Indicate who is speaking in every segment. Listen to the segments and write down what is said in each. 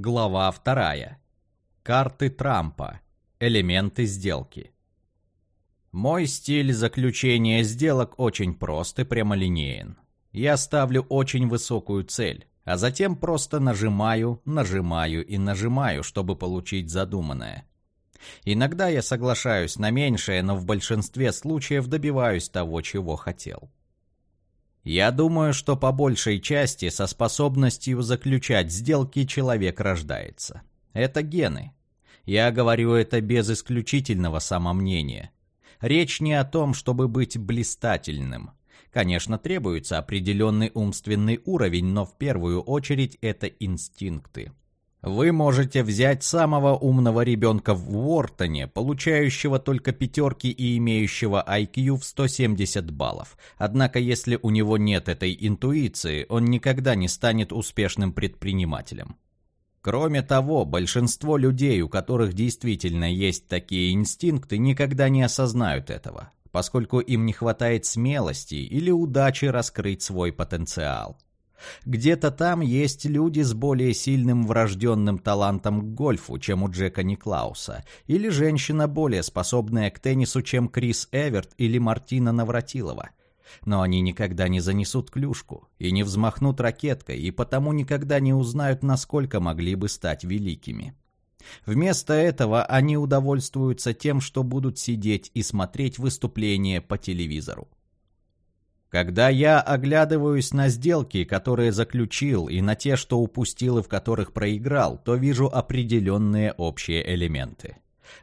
Speaker 1: Глава вторая. Карты Трампа. Элементы сделки. Мой стиль заключения сделок очень прост и прямолинеен. Я ставлю очень высокую цель, а затем просто нажимаю, нажимаю и нажимаю, чтобы получить задуманное. Иногда я соглашаюсь на меньшее, но в большинстве случаев добиваюсь того, чего хотел. Я думаю, что по большей части со способностью заключать сделки человек рождается. Это гены. Я говорю это без исключительного самомнения. Речь не о том, чтобы быть блистательным. Конечно, требуется определенный умственный уровень, но в первую очередь это инстинкты. Вы можете взять самого умного ребенка в Уортоне, получающего только пятерки и имеющего IQ в 170 баллов. Однако, если у него нет этой интуиции, он никогда не станет успешным предпринимателем. Кроме того, большинство людей, у которых действительно есть такие инстинкты, никогда не осознают этого, поскольку им не хватает смелости или удачи раскрыть свой потенциал. Где-то там есть люди с более сильным врожденным талантом к гольфу, чем у Джека Никлауса, или женщина более способная к теннису, чем Крис Эверт или Мартина Навратилова. Но они никогда не занесут клюшку и не взмахнут ракеткой, и потому никогда не узнают, насколько могли бы стать великими. Вместо этого они удовольствуются тем, что будут сидеть и смотреть выступления по телевизору. Когда я оглядываюсь на сделки, которые заключил, и на те, что упустил и в которых проиграл, то вижу определенные общие элементы.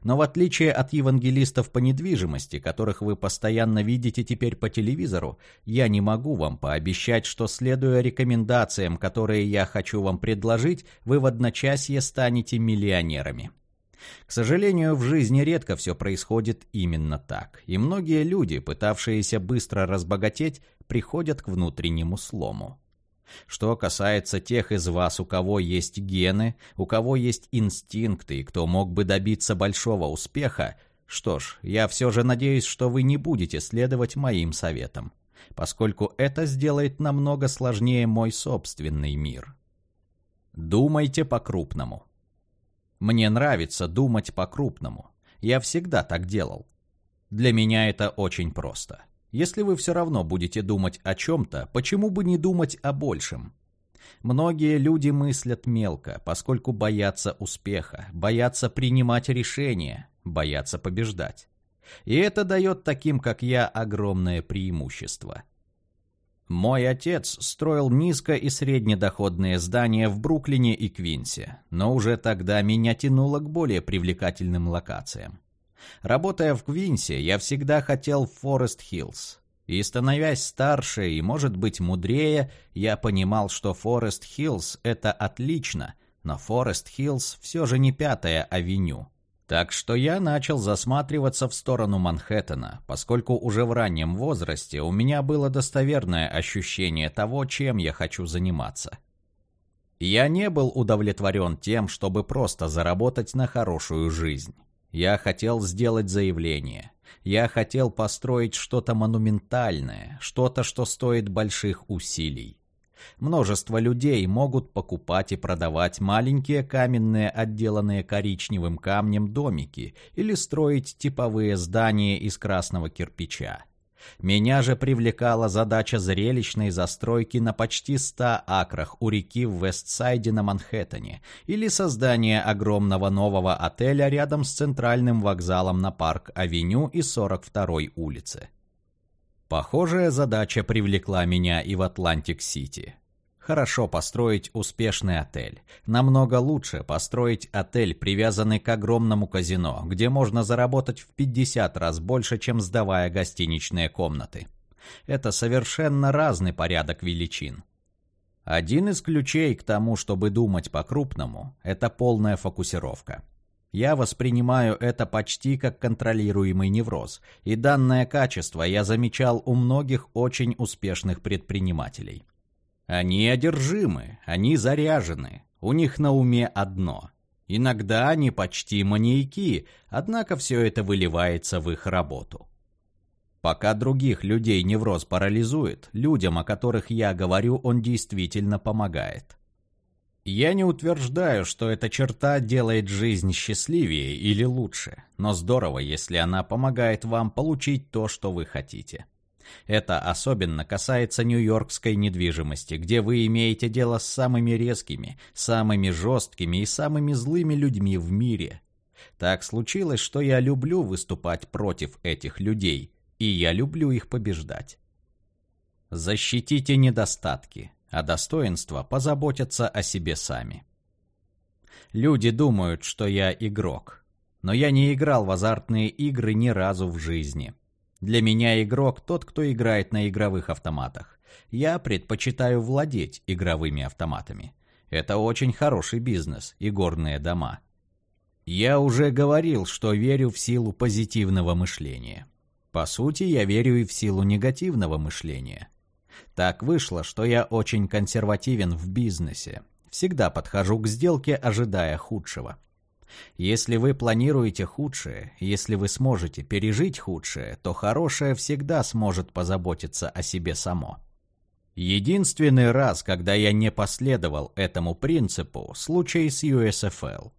Speaker 1: Но в отличие от евангелистов по недвижимости, которых вы постоянно видите теперь по телевизору, я не могу вам пообещать, что, следуя рекомендациям, которые я хочу вам предложить, вы в одночасье станете миллионерами. К сожалению, в жизни редко все происходит именно так, и многие люди, пытавшиеся быстро разбогатеть, приходят к внутреннему слому. Что касается тех из вас, у кого есть гены, у кого есть инстинкты и кто мог бы добиться большого успеха, что ж, я все же надеюсь, что вы не будете следовать моим советам, поскольку это сделает намного сложнее мой собственный мир. Думайте по-крупному. Мне нравится думать по-крупному. Я всегда так делал. Для меня это очень просто. Если вы все равно будете думать о чем-то, почему бы не думать о большем? Многие люди мыслят мелко, поскольку боятся успеха, боятся принимать решения, боятся побеждать. И это дает таким, как я, огромное преимущество – мой отец строил низко- и среднедоходные здания в Бруклине и Квинсе, но уже тогда меня тянуло к более привлекательным локациям. Работая в Квинсе, я всегда хотел в Форест-Хиллз. И становясь старше и, может быть, мудрее, я понимал, что Форест-Хиллз — это отлично, но Форест-Хиллз все же не пятая авеню. Так что я начал засматриваться в сторону Манхэттена, поскольку уже в раннем возрасте у меня было достоверное ощущение того, чем я хочу заниматься. Я не был удовлетворен тем, чтобы просто заработать на хорошую жизнь. Я хотел сделать заявление. Я хотел построить что-то монументальное, что-то, что стоит больших усилий. Множество людей могут покупать и продавать маленькие каменные, отделанные коричневым камнем домики или строить типовые здания из красного кирпича. Меня же привлекала задача зрелищной застройки на почти 100 акрах у реки в Вестсайде на Манхэттене или создание огромного нового отеля рядом с центральным вокзалом на Парк-авеню и 42-й улице. Похожая задача привлекла меня и в Атлантик-Сити. Хорошо построить успешный отель. Намного лучше построить отель, привязанный к огромному казино, где можно заработать в 50 раз больше, чем сдавая гостиничные комнаты. Это совершенно разный порядок величин. Один из ключей к тому, чтобы думать по-крупному, это полная фокусировка. Я воспринимаю это почти как контролируемый невроз, и данное качество я замечал у многих очень успешных предпринимателей. Они одержимы, они заряжены, у них на уме одно. Иногда они почти маньяки, однако все это выливается в их работу. Пока других людей невроз парализует, людям, о которых я говорю, он действительно помогает. Я не утверждаю, что эта черта делает жизнь счастливее или лучше, но здорово, если она помогает вам получить то, что вы хотите. Это особенно касается нью-йоркской недвижимости, где вы имеете дело с самыми резкими, самыми жесткими и самыми злыми людьми в мире. Так случилось, что я люблю выступать против этих людей, и я люблю их побеждать. Защитите недостатки, а достоинства позаботятся о себе сами. Люди думают, что я игрок, но я не играл в азартные игры ни разу в жизни. Для меня игрок тот, кто играет на игровых автоматах. Я предпочитаю владеть игровыми автоматами. Это очень хороший бизнес и горные дома. Я уже говорил, что верю в силу позитивного мышления. По сути, я верю и в силу негативного мышления. Так вышло, что я очень консервативен в бизнесе. Всегда подхожу к сделке, ожидая худшего. Если вы планируете худшее, если вы сможете пережить худшее, то хорошее всегда сможет позаботиться о себе само. Единственный раз, когда я не последовал этому принципу, случай с USFL.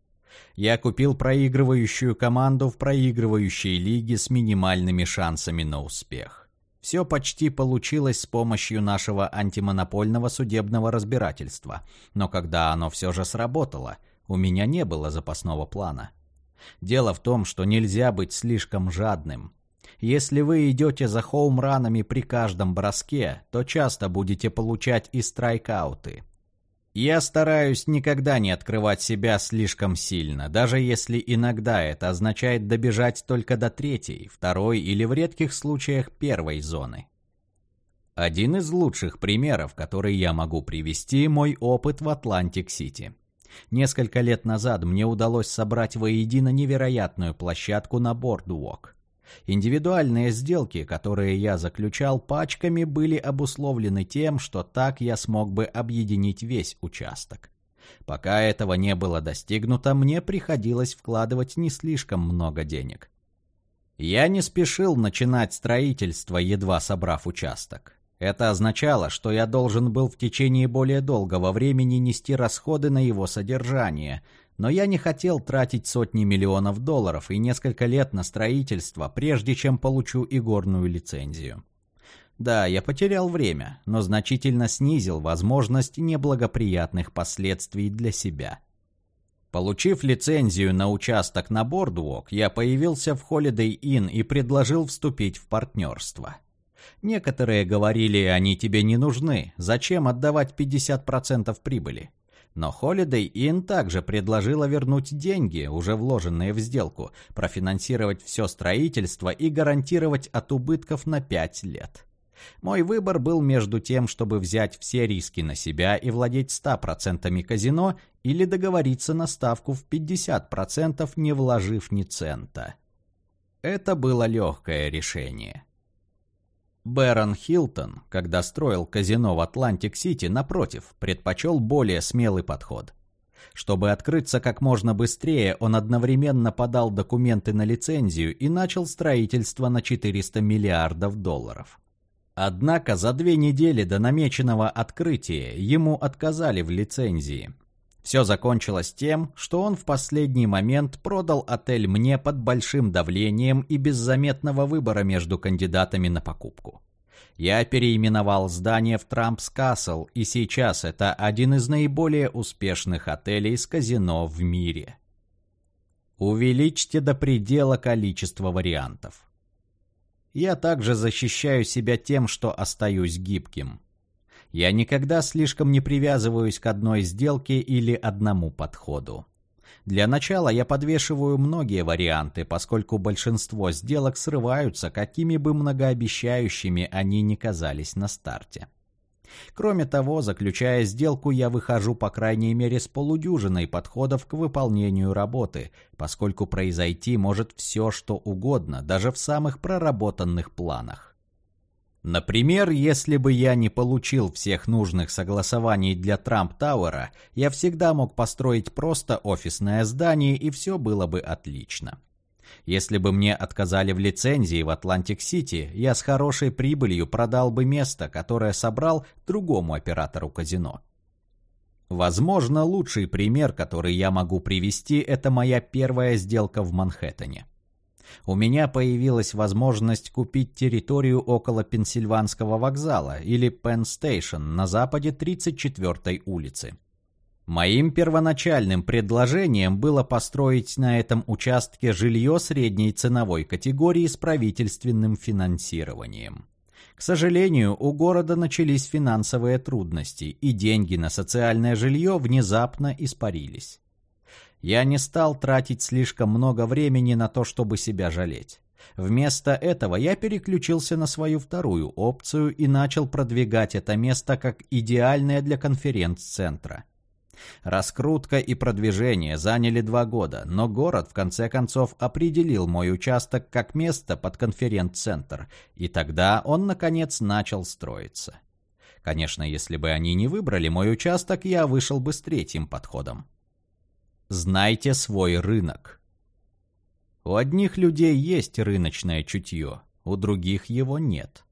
Speaker 1: Я купил проигрывающую команду в проигрывающей лиге с минимальными шансами на успех. Все почти получилось с помощью нашего антимонопольного судебного разбирательства, но когда оно все же сработало, у меня не было запасного плана. Дело в том, что нельзя быть слишком жадным. Если вы идете за хоумранами при каждом броске, то часто будете получать и страйкауты. Я стараюсь никогда не открывать себя слишком сильно, даже если иногда это означает добежать только до третьей, второй или в редких случаях первой зоны. Один из лучших примеров, который я могу привести, мой опыт в Атлантик-Сити. Несколько лет назад мне удалось собрать воедино невероятную площадку на Бордуок. Индивидуальные сделки, которые я заключал пачками, были обусловлены тем, что так я смог бы объединить весь участок. Пока этого не было достигнуто, мне приходилось вкладывать не слишком много денег. Я не спешил начинать строительство, едва собрав участок. Это означало, что я должен был в течение более долгого времени нести расходы на его содержание, но я не хотел тратить сотни миллионов долларов и несколько лет на строительство, прежде чем получу игорную лицензию. Да, я потерял время, но значительно снизил возможность неблагоприятных последствий для себя. Получив лицензию на участок на Бордвок, я появился в Holiday Inn и предложил вступить в партнерство. Некоторые говорили, они тебе не нужны, зачем отдавать 50% прибыли? Но Holiday Inn также предложила вернуть деньги, уже вложенные в сделку, профинансировать все строительство и гарантировать от убытков на 5 лет. Мой выбор был между тем, чтобы взять все риски на себя и владеть 100% казино, или договориться на ставку в 50%, не вложив ни цента. Это было легкое решение. Бэрон Хилтон, когда строил казино в Атлантик-Сити, напротив, предпочел более смелый подход. Чтобы открыться как можно быстрее, он одновременно подал документы на лицензию и начал строительство на 400 миллиардов долларов. Однако за две недели до намеченного открытия ему отказали в лицензии. Все закончилось тем, что он в последний момент продал отель мне под большим давлением и без заметного выбора между кандидатами на покупку. Я переименовал здание в Трампс Касл, и сейчас это один из наиболее успешных отелей с казино в мире. Увеличьте до предела количество вариантов. Я также защищаю себя тем, что остаюсь гибким. Я никогда слишком не привязываюсь к одной сделке или одному подходу. Для начала я подвешиваю многие варианты, поскольку большинство сделок срываются, какими бы многообещающими они ни казались на старте. Кроме того, заключая сделку, я выхожу по крайней мере с полудюжиной подходов к выполнению работы, поскольку произойти может все, что угодно, даже в самых проработанных планах. Например, если бы я не получил всех нужных согласований для Трамп-Тауэра, я всегда мог построить просто офисное здание и все было бы отлично. Если бы мне отказали в лицензии в Атлантик-Сити, я с хорошей прибылью продал бы место, которое собрал другому оператору казино. Возможно, лучший пример, который я могу привести, это моя первая сделка в Манхэттене. У меня появилась возможность купить территорию около Пенсильванского вокзала или Пенн Стейшн на западе 34-й улицы. Моим первоначальным предложением было построить на этом участке жилье средней ценовой категории с правительственным финансированием. К сожалению, у города начались финансовые трудности, и деньги на социальное жилье внезапно испарились. Я не стал тратить слишком много времени на то, чтобы себя жалеть. Вместо этого я переключился на свою вторую опцию и начал продвигать это место как идеальное для конференц-центра – Раскрутка и продвижение заняли два года, но город в конце концов определил мой участок как место под конференц-центр, и тогда он, наконец, начал строиться. Конечно, если бы они не выбрали мой участок, я вышел бы с третьим подходом. Знайте свой рынок. У одних людей есть рыночное чутье, у других его нет.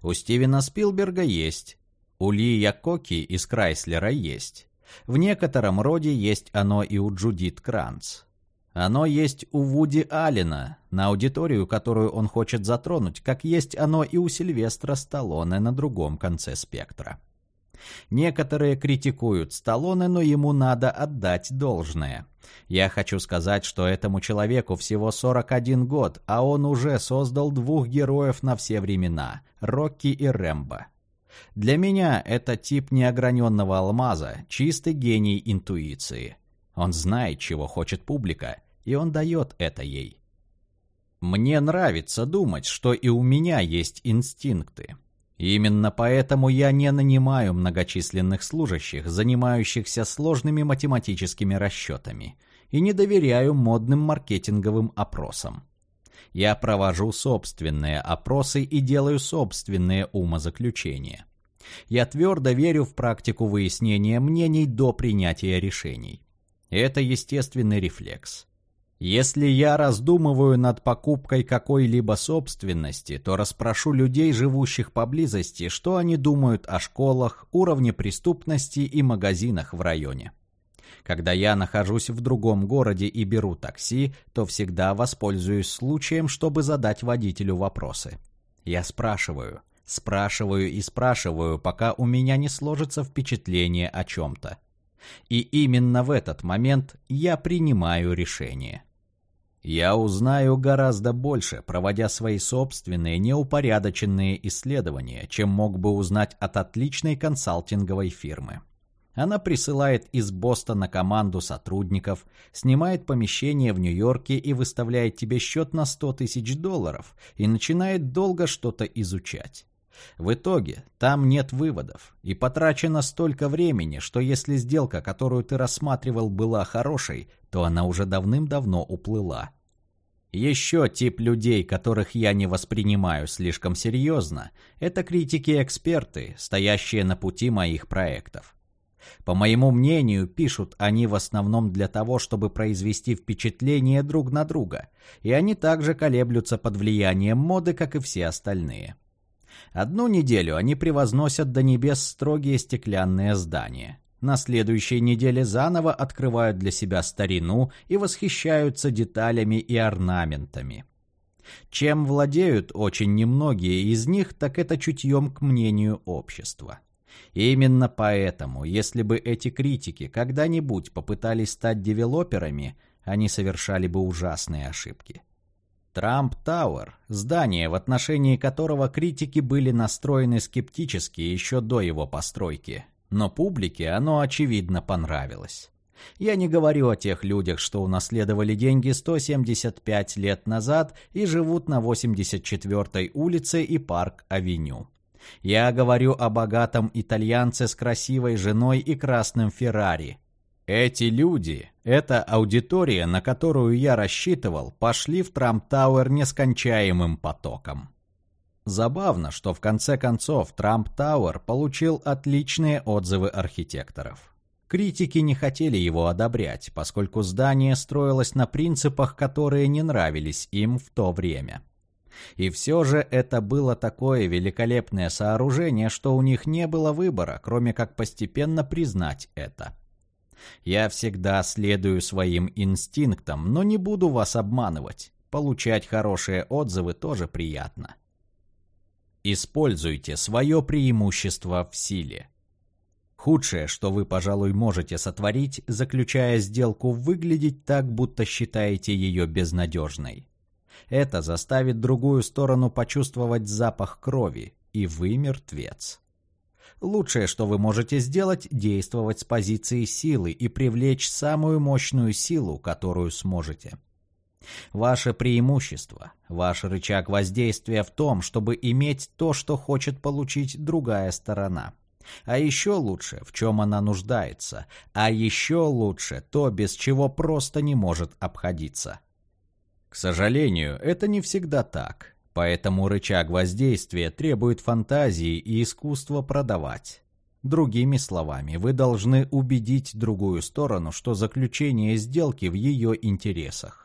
Speaker 1: У Стивена Спилберга есть, у Ли Якоки из Крайслера есть. В некотором роде есть оно и у Джудит Кранц. Оно есть у Вуди Аллена, на аудиторию, которую он хочет затронуть, как есть оно и у Сильвестра Сталлоне на другом конце спектра. Некоторые критикуют Сталлоне, но ему надо отдать должное. Я хочу сказать, что этому человеку всего 41 год, а он уже создал двух героев на все времена – Рокки и Рэмбо. Для меня это тип неограненного алмаза, чистый гений интуиции. Он знает, чего хочет публика, и он дает это ей. Мне нравится думать, что и у меня есть инстинкты. Именно поэтому я не нанимаю многочисленных служащих, занимающихся сложными математическими расчетами, и не доверяю модным маркетинговым опросам. Я провожу собственные опросы и делаю собственные умозаключения. Я твердо верю в практику выяснения мнений до принятия решений. Это естественный рефлекс. Если я раздумываю над покупкой какой-либо собственности, то расспрошу людей, живущих поблизости, что они думают о школах, уровне преступности и магазинах в районе. Когда я нахожусь в другом городе и беру такси, то всегда воспользуюсь случаем, чтобы задать водителю вопросы. Я спрашиваю, спрашиваю и спрашиваю, пока у меня не сложится впечатление о чем-то. И именно в этот момент я принимаю решение. Я узнаю гораздо больше, проводя свои собственные неупорядоченные исследования, чем мог бы узнать от отличной консалтинговой фирмы. Она присылает из Бостона команду сотрудников, снимает помещение в Нью-Йорке и выставляет тебе счет на 100 тысяч долларов и начинает долго что-то изучать. В итоге там нет выводов, и потрачено столько времени, что если сделка, которую ты рассматривал, была хорошей, то она уже давным-давно уплыла. Еще тип людей, которых я не воспринимаю слишком серьезно, это критики-эксперты, стоящие на пути моих проектов. По моему мнению, пишут они в основном для того, чтобы произвести впечатление друг на друга, и они также колеблются под влиянием моды, как и все остальные. Одну неделю они превозносят до небес строгие стеклянные здания. На следующей неделе заново открывают для себя старину и восхищаются деталями и орнаментами. Чем владеют очень немногие из них, так это чутьем к мнению общества. И именно поэтому, если бы эти критики когда-нибудь попытались стать девелоперами, они совершали бы ужасные ошибки. Трамп Тауэр – здание, в отношении которого критики были настроены скептически еще до его постройки, но публике оно очевидно понравилось. Я не говорю о тех людях, что унаследовали деньги 175 лет назад и живут на 84-й улице и Парк-авеню. Я говорю о богатом итальянце с красивой женой и красным Феррари. Эти люди, эта аудитория, на которую я рассчитывал, пошли в Трамп-Тауэр нескончаемым потоком. Забавно, что в конце концов Трамп-Тауэр получил отличные отзывы архитекторов. Критики не хотели его одобрять, поскольку здание строилось на принципах, которые не нравились им в то время. И все же это было такое великолепное сооружение, что у них не было выбора, кроме как постепенно признать это. Я всегда следую своим инстинктам, но не буду вас обманывать. Получать хорошие отзывы тоже приятно. Используйте свое преимущество в силе. Худшее, что вы, пожалуй, можете сотворить, заключая сделку, выглядеть так, будто считаете ее безнадежной. Это заставит другую сторону почувствовать запах крови, и вы мертвец. Лучшее, что вы можете сделать, действовать с позиции силы и привлечь самую мощную силу, которую сможете. Ваше преимущество, ваш рычаг воздействия в том, чтобы иметь то, что хочет получить другая сторона. А еще лучше, в чем она нуждается. А еще лучше то, без чего просто не может обходиться. К сожалению, это не всегда так, поэтому рычаг воздействия требует фантазии и искусства продавать. Другими словами, вы должны убедить другую сторону, что заключение сделки в ее интересах.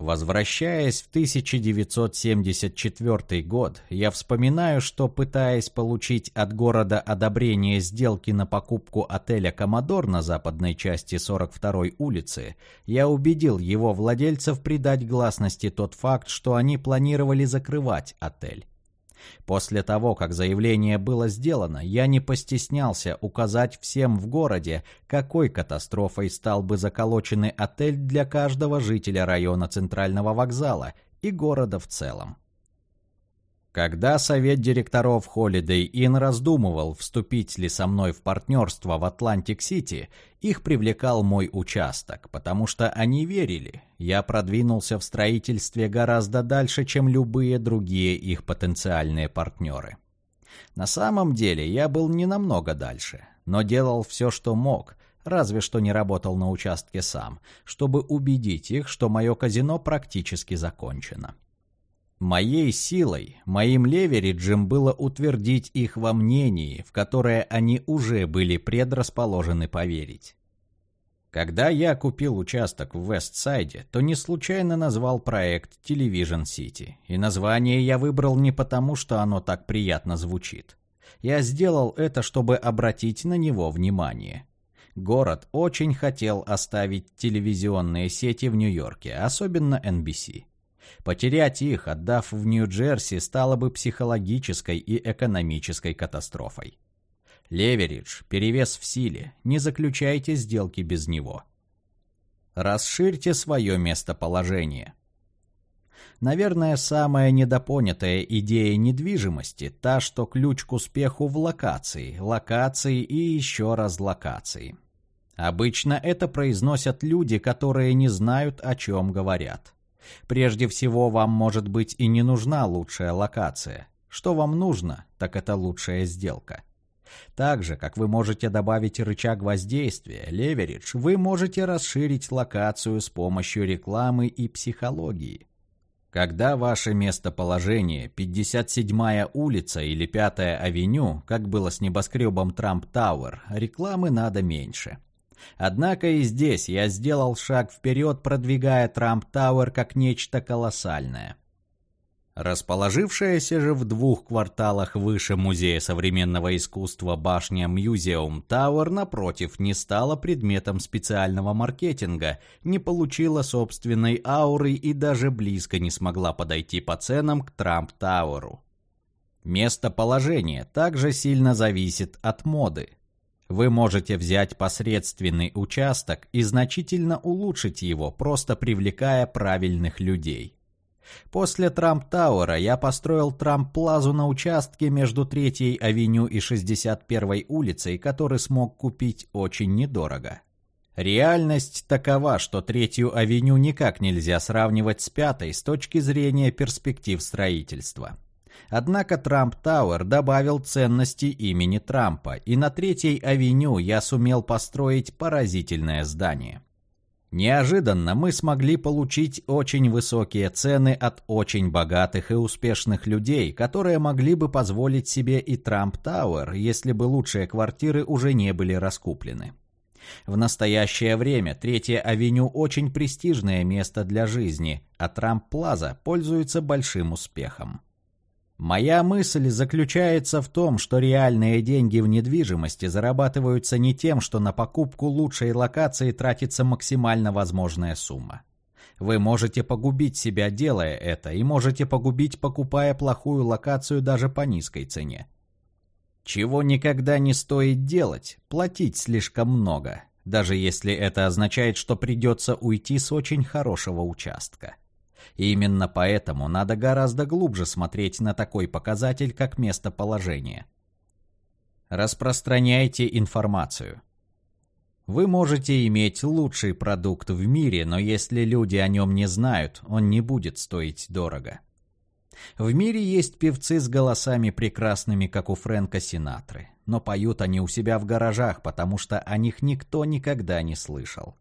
Speaker 1: Возвращаясь в 1974 год, я вспоминаю, что пытаясь получить от города одобрение сделки на покупку отеля «Коммодор» на западной части 42-й улицы, я убедил его владельцев придать гласности тот факт, что они планировали закрывать отель. После того, как заявление было сделано, я не постеснялся указать всем в городе, какой катастрофой стал бы заколоченный отель для каждого жителя района Центрального вокзала и города в целом. Когда совет директоров Holiday Inn раздумывал, вступить ли со мной в партнерство в Атлантик-Сити, их привлекал мой участок, потому что они верили, я продвинулся в строительстве гораздо дальше, чем любые другие их потенциальные партнеры. На самом деле я был не намного дальше, но делал все, что мог, разве что не работал на участке сам, чтобы убедить их, что мое казино практически закончено. Моей силой, моим левериджем было утвердить их во мнении, в которое они уже были предрасположены поверить. Когда я купил участок в Вестсайде, то не случайно назвал проект Television City, и название я выбрал не потому, что оно так приятно звучит. Я сделал это, чтобы обратить на него внимание. Город очень хотел оставить телевизионные сети в Нью-Йорке, особенно NBC. Потерять их, отдав в Нью-Джерси, стало бы психологической и экономической катастрофой. Леверидж, перевес в силе, не заключайте сделки без него. Расширьте свое местоположение. Наверное, самая недопонятая идея недвижимости – та, что ключ к успеху в локации, локации и еще раз локации. Обычно это произносят люди, которые не знают, о чем говорят. Прежде всего, вам может быть и не нужна лучшая локация. Что вам нужно, так это лучшая сделка. Так же, как вы можете добавить рычаг воздействия, леверидж, вы можете расширить локацию с помощью рекламы и психологии. Когда ваше местоположение 57-я улица или 5-я авеню, как было с небоскребом Трамп Тауэр, рекламы надо меньше – Однако и здесь я сделал шаг вперед, продвигая Трамп Тауэр как нечто колоссальное. Расположившаяся же в двух кварталах выше Музея современного искусства башня Мьюзеум Тауэр, напротив, не стала предметом специального маркетинга, не получила собственной ауры и даже близко не смогла подойти по ценам к Трамп Тауэру. Местоположение также сильно зависит от моды. Вы можете взять посредственный участок и значительно улучшить его, просто привлекая правильных людей. После Трамп-Тауэра я построил Трамп-Плазу на участке между 3-й авеню и 61-й улицей, который смог купить очень недорого. Реальность такова, что Третью авеню никак нельзя сравнивать с Пятой с точки зрения перспектив строительства. Однако Трамп Тауэр добавил ценности имени Трампа, и на Третьей авеню я сумел построить поразительное здание. Неожиданно мы смогли получить очень высокие цены от очень богатых и успешных людей, которые могли бы позволить себе и Трамп Тауэр, если бы лучшие квартиры уже не были раскуплены. В настоящее время Третья авеню очень престижное место для жизни, а Трамп-Плаза пользуется большим успехом. Моя мысль заключается в том, что реальные деньги в недвижимости зарабатываются не тем, что на покупку лучшей локации тратится максимально возможная сумма. Вы можете погубить себя, делая это, и можете погубить, покупая плохую локацию даже по низкой цене. Чего никогда не стоит делать – платить слишком много, даже если это означает, что придется уйти с очень хорошего участка. И именно поэтому надо гораздо глубже смотреть на такой показатель, как местоположение. Распространяйте информацию. Вы можете иметь лучший продукт в мире, но если люди о нем не знают, он не будет стоить дорого. В мире есть певцы с голосами прекрасными, как у Фрэнка Синатры, но поют они у себя в гаражах, потому что о них никто никогда не слышал.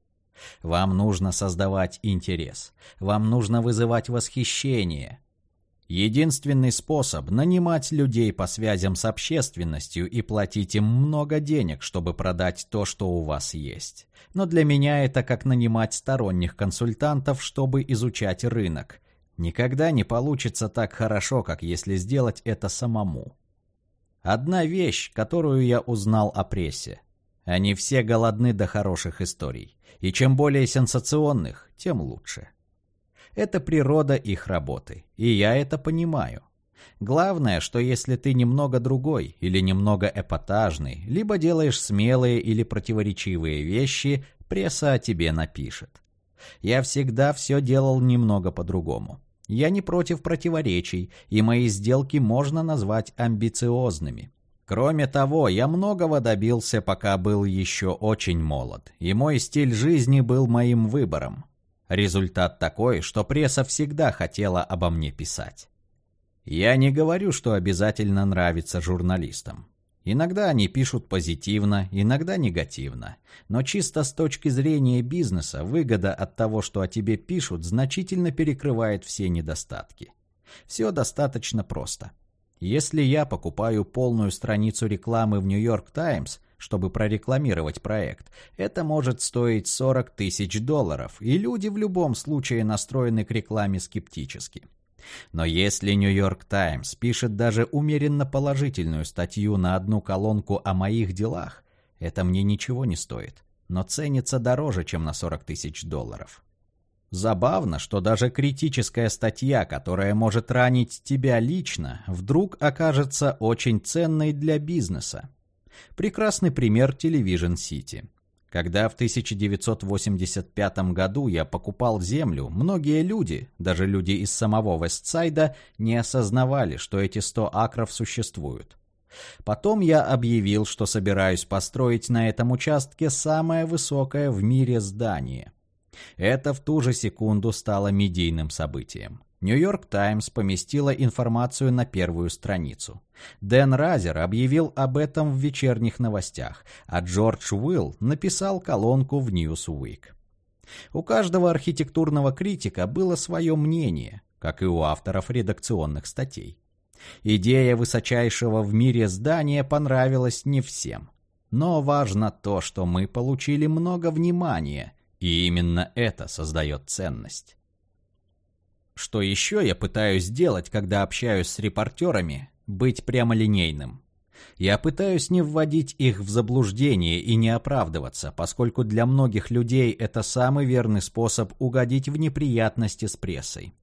Speaker 1: Вам нужно создавать интерес, вам нужно вызывать восхищение, Единственный способ – нанимать людей по связям с общественностью и платить им много денег, чтобы продать то, что у вас есть. Но для меня это как нанимать сторонних консультантов, чтобы изучать рынок. Никогда не получится так хорошо, как если сделать это самому. Одна вещь, которую я узнал о прессе. Они все голодны до хороших историй. И чем более сенсационных, тем лучше. Это природа их работы, и я это понимаю. Главное, что если ты немного другой или немного эпатажный, либо делаешь смелые или противоречивые вещи, пресса о тебе напишет. Я всегда все делал немного по-другому. Я не против противоречий, и мои сделки можно назвать амбициозными. Кроме того, я многого добился, пока был еще очень молод, и мой стиль жизни был моим выбором. Результат такой, что пресса всегда хотела обо мне писать. Я не говорю, что обязательно нравится журналистам. Иногда они пишут позитивно, иногда негативно. Но чисто с точки зрения бизнеса, выгода от того, что о тебе пишут, значительно перекрывает все недостатки. Все достаточно просто. Если я покупаю полную страницу рекламы в Нью-Йорк Таймс, чтобы прорекламировать проект. Это может стоить 40 тысяч долларов, и люди в любом случае настроены к рекламе скептически. Но если Нью-Йорк Таймс пишет даже умеренно положительную статью на одну колонку о моих делах, это мне ничего не стоит, но ценится дороже, чем на 40 тысяч долларов. Забавно, что даже критическая статья, которая может ранить тебя лично, вдруг окажется очень ценной для бизнеса. Прекрасный пример Television City. Когда в 1985 году я покупал землю, многие люди, даже люди из самого Вестсайда, не осознавали, что эти 100 акров существуют. Потом я объявил, что собираюсь построить на этом участке самое высокое в мире здание. Это в ту же секунду стало медийным событием. Нью-Йорк Таймс поместила информацию на первую страницу. Дэн Разер объявил об этом в вечерних новостях, а Джордж Уилл написал колонку в Newsweek. У каждого архитектурного критика было свое мнение, как и у авторов редакционных статей. Идея высочайшего в мире здания понравилась не всем. Но важно то, что мы получили много внимания, и именно это создает ценность. Что еще я пытаюсь делать, когда общаюсь с репортерами? Быть прямолинейным. Я пытаюсь не вводить их в заблуждение и не оправдываться, поскольку для многих людей это самый верный способ угодить в неприятности с прессой.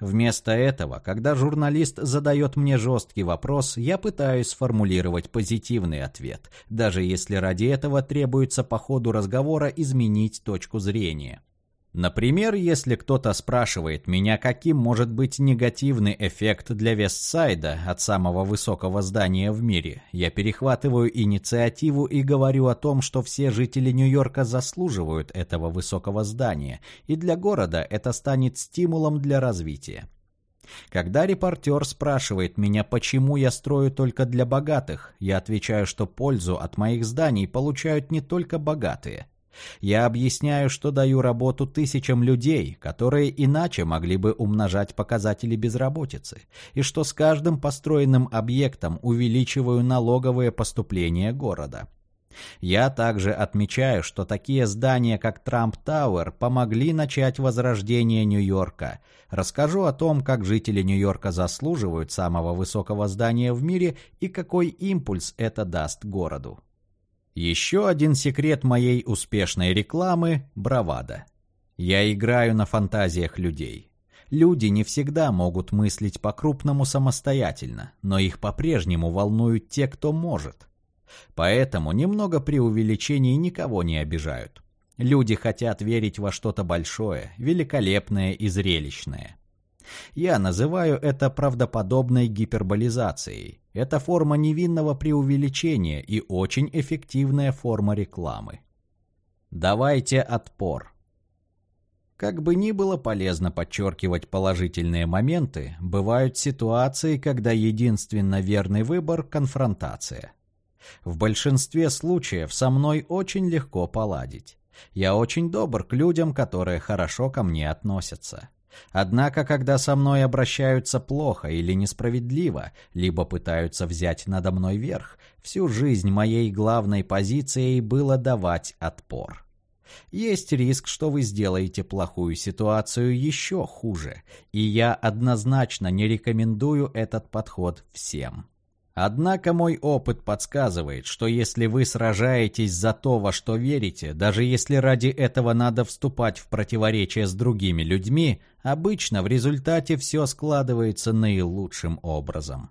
Speaker 1: Вместо этого, когда журналист задает мне жесткий вопрос, я пытаюсь сформулировать позитивный ответ, даже если ради этого требуется по ходу разговора изменить точку зрения. Например, если кто-то спрашивает меня, каким может быть негативный эффект для Вестсайда от самого высокого здания в мире, я перехватываю инициативу и говорю о том, что все жители Нью-Йорка заслуживают этого высокого здания, и для города это станет стимулом для развития. Когда репортер спрашивает меня, почему я строю только для богатых, я отвечаю, что пользу от моих зданий получают не только богатые – я объясняю, что даю работу тысячам людей, которые иначе могли бы умножать показатели безработицы, и что с каждым построенным объектом увеличиваю налоговые поступления города. Я также отмечаю, что такие здания, как Трамп Тауэр, помогли начать возрождение Нью-Йорка. Расскажу о том, как жители Нью-Йорка заслуживают самого высокого здания в мире и какой импульс это даст городу. Еще один секрет моей успешной рекламы – бравада. Я играю на фантазиях людей. Люди не всегда могут мыслить по-крупному самостоятельно, но их по-прежнему волнуют те, кто может. Поэтому немного преувеличений никого не обижают. Люди хотят верить во что-то большое, великолепное и зрелищное. Я называю это правдоподобной гиперболизацией. Это форма невинного преувеличения и очень эффективная форма рекламы. Давайте отпор. Как бы ни было полезно подчеркивать положительные моменты, бывают ситуации, когда единственно верный выбор – конфронтация. В большинстве случаев со мной очень легко поладить. Я очень добр к людям, которые хорошо ко мне относятся. Однако, когда со мной обращаются плохо или несправедливо, либо пытаются взять надо мной верх, всю жизнь моей главной позицией было давать отпор. Есть риск, что вы сделаете плохую ситуацию еще хуже, и я однозначно не рекомендую этот подход всем. Однако мой опыт подсказывает, что если вы сражаетесь за то, во что верите, даже если ради этого надо вступать в противоречие с другими людьми, обычно в результате все складывается наилучшим образом.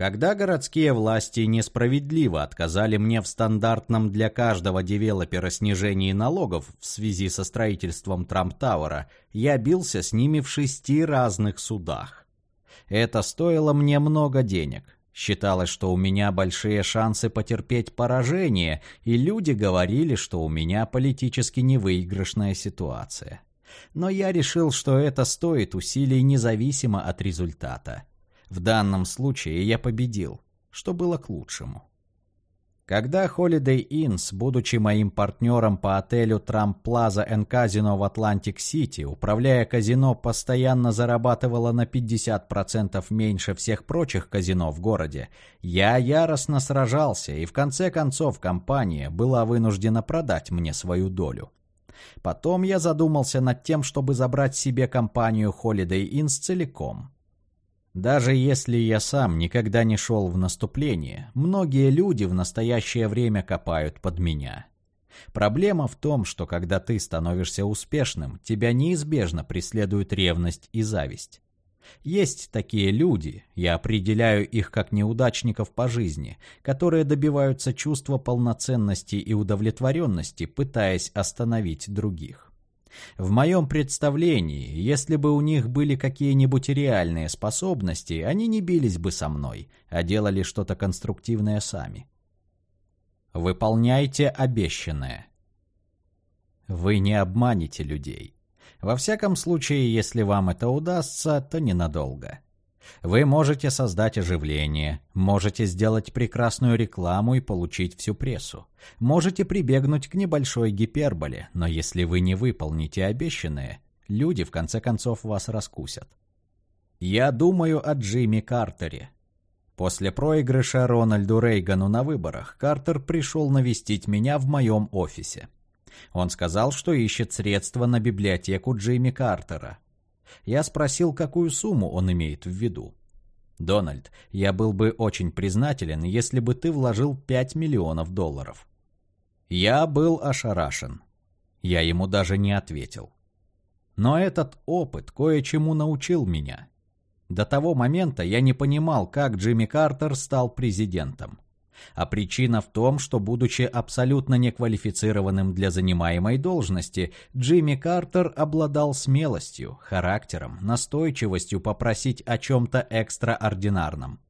Speaker 1: Когда городские власти несправедливо отказали мне в стандартном для каждого девелопера снижении налогов в связи со строительством Трамп-Тауэра, я бился с ними в шести разных судах. Это стоило мне много денег, Считалось, что у меня большие шансы потерпеть поражение, и люди говорили, что у меня политически невыигрышная ситуация. Но я решил, что это стоит усилий независимо от результата. В данном случае я победил, что было к лучшему. Когда Holiday Inns, будучи моим партнером по отелю Trump Plaza and Casino в Атлантик-Сити, управляя казино, постоянно зарабатывала на 50% меньше всех прочих казино в городе, я яростно сражался, и в конце концов компания была вынуждена продать мне свою долю. Потом я задумался над тем, чтобы забрать себе компанию Holiday Inns целиком – даже если я сам никогда не шел в наступление, многие люди в настоящее время копают под меня. Проблема в том, что когда ты становишься успешным, тебя неизбежно преследует ревность и зависть. Есть такие люди, я определяю их как неудачников по жизни, которые добиваются чувства полноценности и удовлетворенности, пытаясь остановить других. В моем представлении, если бы у них были какие-нибудь реальные способности, они не бились бы со мной, а делали что-то конструктивное сами. Выполняйте обещанное. Вы не обманете людей. Во всяком случае, если вам это удастся, то ненадолго. Вы можете создать оживление, можете сделать прекрасную рекламу и получить всю прессу. Можете прибегнуть к небольшой гиперболе, но если вы не выполните обещанное, люди в конце концов вас раскусят. Я думаю о Джимми Картере. После проигрыша Рональду Рейгану на выборах Картер пришел навестить меня в моем офисе. Он сказал, что ищет средства на библиотеку Джимми Картера, я спросил, какую сумму он имеет в виду. «Дональд, я был бы очень признателен, если бы ты вложил 5 миллионов долларов». Я был ошарашен. Я ему даже не ответил. Но этот опыт кое-чему научил меня. До того момента я не понимал, как Джимми Картер стал президентом. А причина в том, что, будучи абсолютно неквалифицированным для занимаемой должности, Джимми Картер обладал смелостью, характером, настойчивостью попросить о чем-то экстраординарном.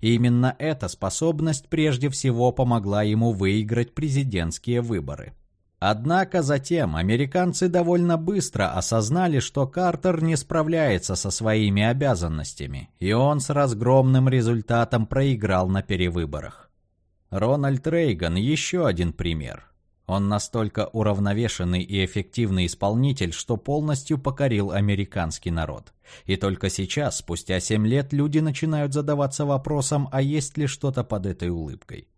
Speaker 1: И именно эта способность прежде всего помогла ему выиграть президентские выборы. Однако затем американцы довольно быстро осознали, что Картер не справляется со своими обязанностями, и он с разгромным результатом проиграл на перевыборах. Рональд Рейган – еще один пример. Он настолько уравновешенный и эффективный исполнитель, что полностью покорил американский народ. И только сейчас, спустя семь лет, люди начинают задаваться вопросом, а есть ли что-то под этой улыбкой.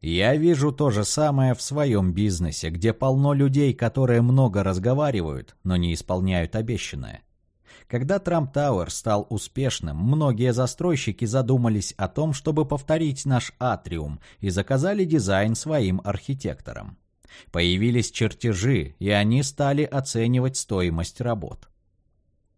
Speaker 1: Я вижу то же самое в своем бизнесе, где полно людей, которые много разговаривают, но не исполняют обещанное. Когда Трамп Тауэр стал успешным, многие застройщики задумались о том, чтобы повторить наш атриум и заказали дизайн своим архитекторам. Появились чертежи, и они стали оценивать стоимость работ.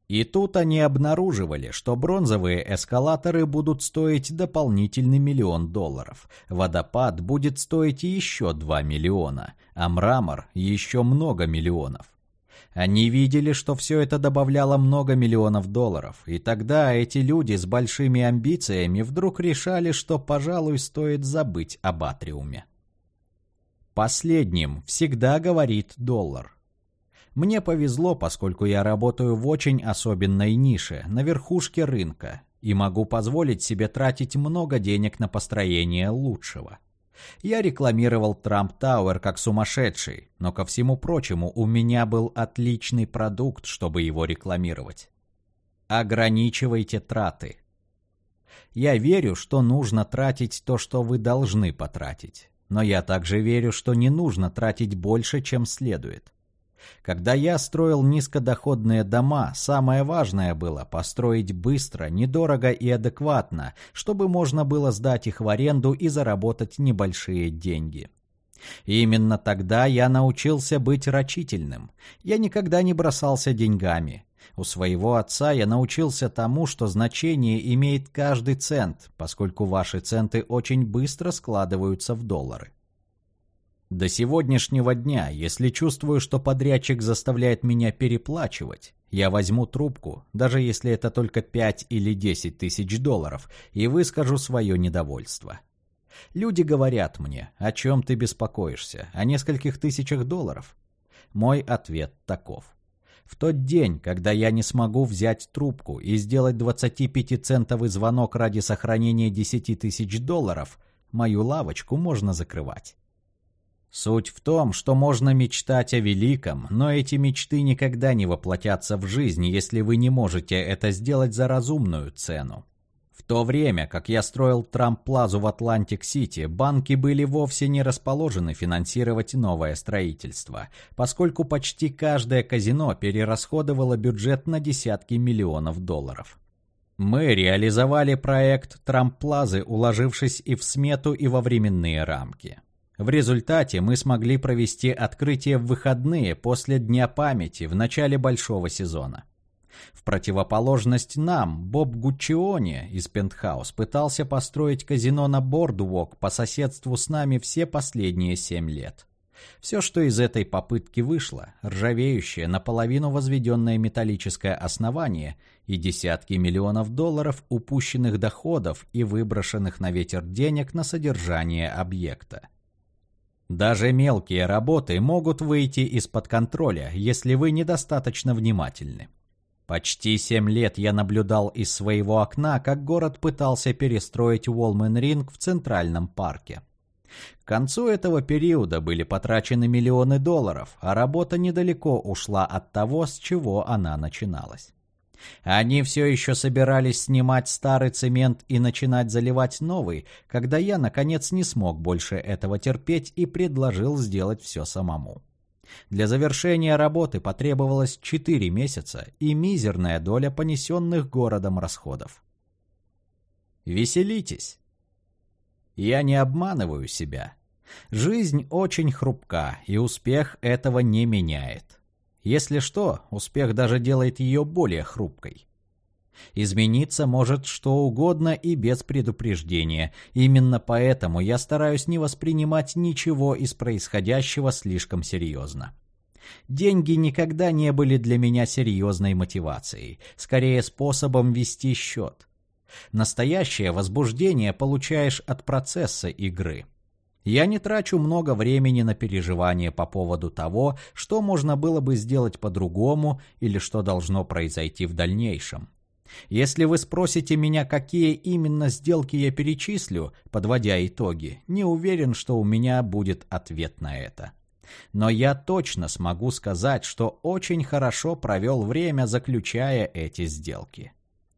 Speaker 1: И тут они обнаруживали, что бронзовые эскалаторы будут стоить дополнительный миллион долларов, водопад будет стоить еще 2 миллиона, а мрамор еще много миллионов. Они видели, что все это добавляло много миллионов долларов, и тогда эти люди с большими амбициями вдруг решали, что, пожалуй, стоит забыть об атриуме. Последним всегда говорит доллар. Мне повезло, поскольку я работаю в очень особенной нише, на верхушке рынка, и могу позволить себе тратить много денег на построение лучшего. Я рекламировал Трамп Тауэр как сумасшедший, но ко всему прочему у меня был отличный продукт, чтобы его рекламировать. Ограничивайте траты. Я верю, что нужно тратить то, что вы должны потратить. Но я также верю, что не нужно тратить больше, чем следует. Когда я строил низкодоходные дома, самое важное было построить быстро, недорого и адекватно, чтобы можно было сдать их в аренду и заработать небольшие деньги. И именно тогда я научился быть рачительным. Я никогда не бросался деньгами. У своего отца я научился тому, что значение имеет каждый цент, поскольку ваши центы очень быстро складываются в доллары. До сегодняшнего дня, если чувствую, что подрядчик заставляет меня переплачивать, я возьму трубку, даже если это только 5 или 10 тысяч долларов, и выскажу свое недовольство. Люди говорят мне, о чем ты беспокоишься, о нескольких тысячах долларов. Мой ответ таков. В тот день, когда я не смогу взять трубку и сделать 25-центовый звонок ради сохранения 10 тысяч долларов, мою лавочку можно закрывать. Суть в том, что можно мечтать о великом, но эти мечты никогда не воплотятся в жизнь, если вы не можете это сделать за разумную цену. В то время, как я строил Трамп-плазу в Атлантик-Сити, банки были вовсе не расположены финансировать новое строительство, поскольку почти каждое казино перерасходовало бюджет на десятки миллионов долларов. Мы реализовали проект Трамп-плазы, уложившись и в смету, и во временные рамки. В результате мы смогли провести открытие в выходные после Дня памяти в начале большого сезона. В противоположность нам, Боб Гуччиони из Пентхаус пытался построить казино на Бордвок по соседству с нами все последние семь лет. Все, что из этой попытки вышло, ржавеющее, наполовину возведенное металлическое основание и десятки миллионов долларов упущенных доходов и выброшенных на ветер денег на содержание объекта. Даже мелкие работы могут выйти из-под контроля, если вы недостаточно внимательны. Почти семь лет я наблюдал из своего окна, как город пытался перестроить Уолмен-Ринг в Центральном парке. К концу этого периода были потрачены миллионы долларов, а работа недалеко ушла от того, с чего она начиналась. Они все еще собирались снимать старый цемент и начинать заливать новый, когда я, наконец, не смог больше этого терпеть и предложил сделать все самому. Для завершения работы потребовалось 4 месяца и мизерная доля понесенных городом расходов. Веселитесь. Я не обманываю себя. Жизнь очень хрупка, и успех этого не меняет. Если что, успех даже делает ее более хрупкой. Измениться может что угодно и без предупреждения. Именно поэтому я стараюсь не воспринимать ничего из происходящего слишком серьезно. Деньги никогда не были для меня серьезной мотивацией, скорее способом вести счет. Настоящее возбуждение получаешь от процесса игры. Я не трачу много времени на переживания по поводу того, что можно было бы сделать по-другому или что должно произойти в дальнейшем. Если вы спросите меня, какие именно сделки я перечислю, подводя итоги, не уверен, что у меня будет ответ на это. Но я точно смогу сказать, что очень хорошо провел время, заключая эти сделки.